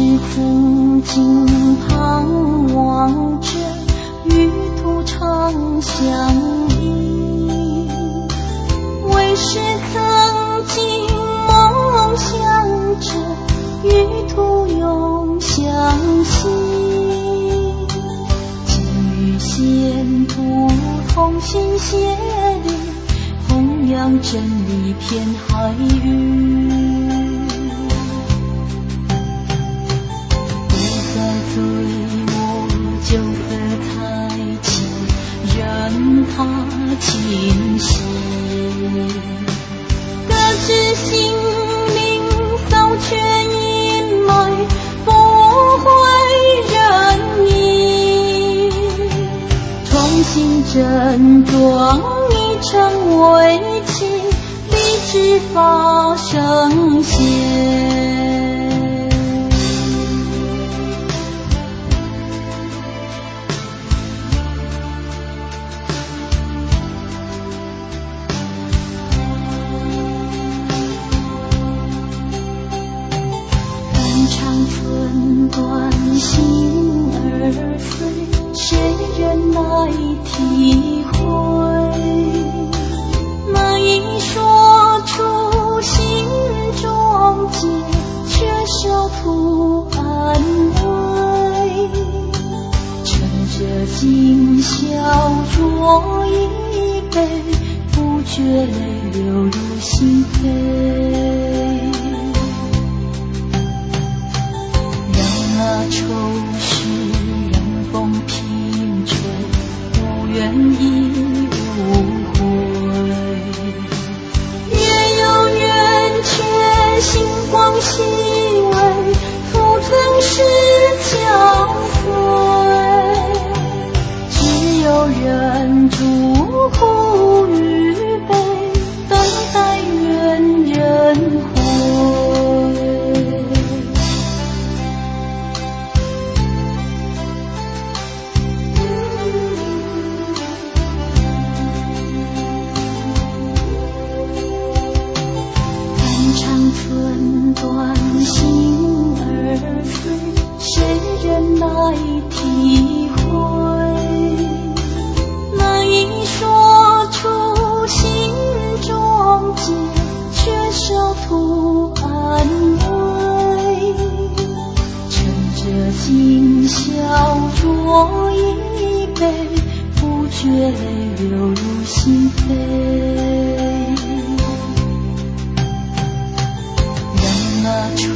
是曾经盼望着与途长相依？为是曾经梦想着与途永相惜？今与仙途同心协力，弘扬真理遍海域。任它侵袭。各自性命扫却阴霾，不悔人意。重新振壮一成为气，立志发圣贤。断，心儿碎，谁人来体会？难以说出心中结，却少图安慰。趁着今宵酌一杯，不觉泪流入心扉。不愿来体会？难以说出心中结，却少图安慰。趁着今宵酌一杯，不觉泪流入心扉。让那愁